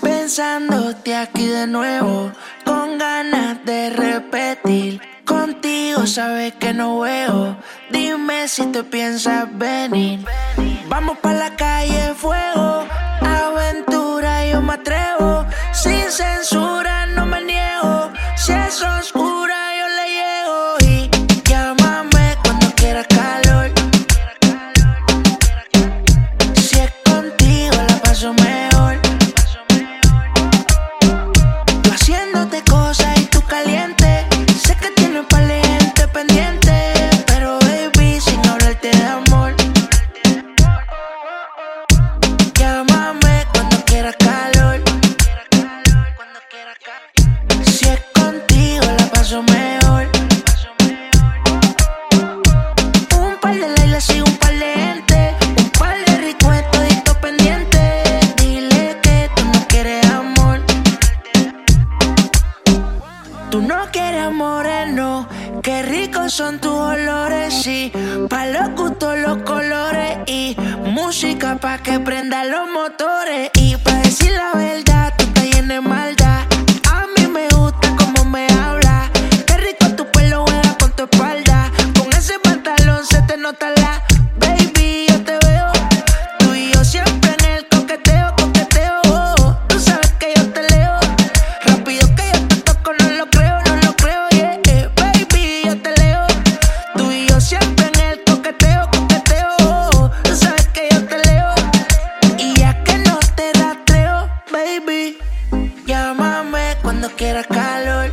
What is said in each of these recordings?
Pensándote aquí de nuevo, con ganas de repetir. Contigo sabes que no veo, dime si te piensas venir. Vamos pa' la calle, fuego Tú no quieres moreno, qué ricos son tus olores, sí. Pa' los gustos, los colores y música pa' que prenda los motores y pa' Cuando quiera calor.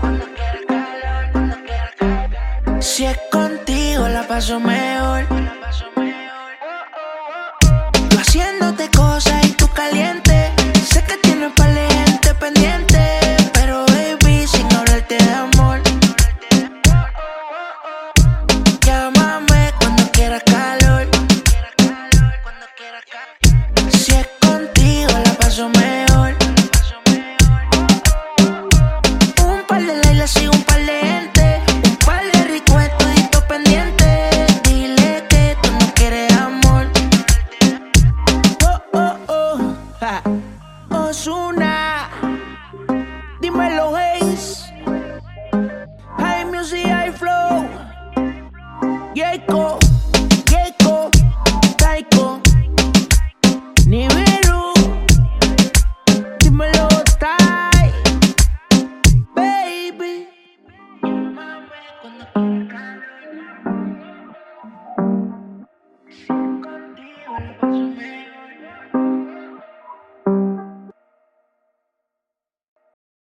Si es contigo la paso mejor. Yo haciéndote cosas y tú caliente. Sé que tienes para gente pendiente. Pero baby, sin hablarte de amor. Llámame cuando quieras calor. Si es contigo la paso mejor. Osuna, dímelo, Hayes. High music, high flow. Jacob.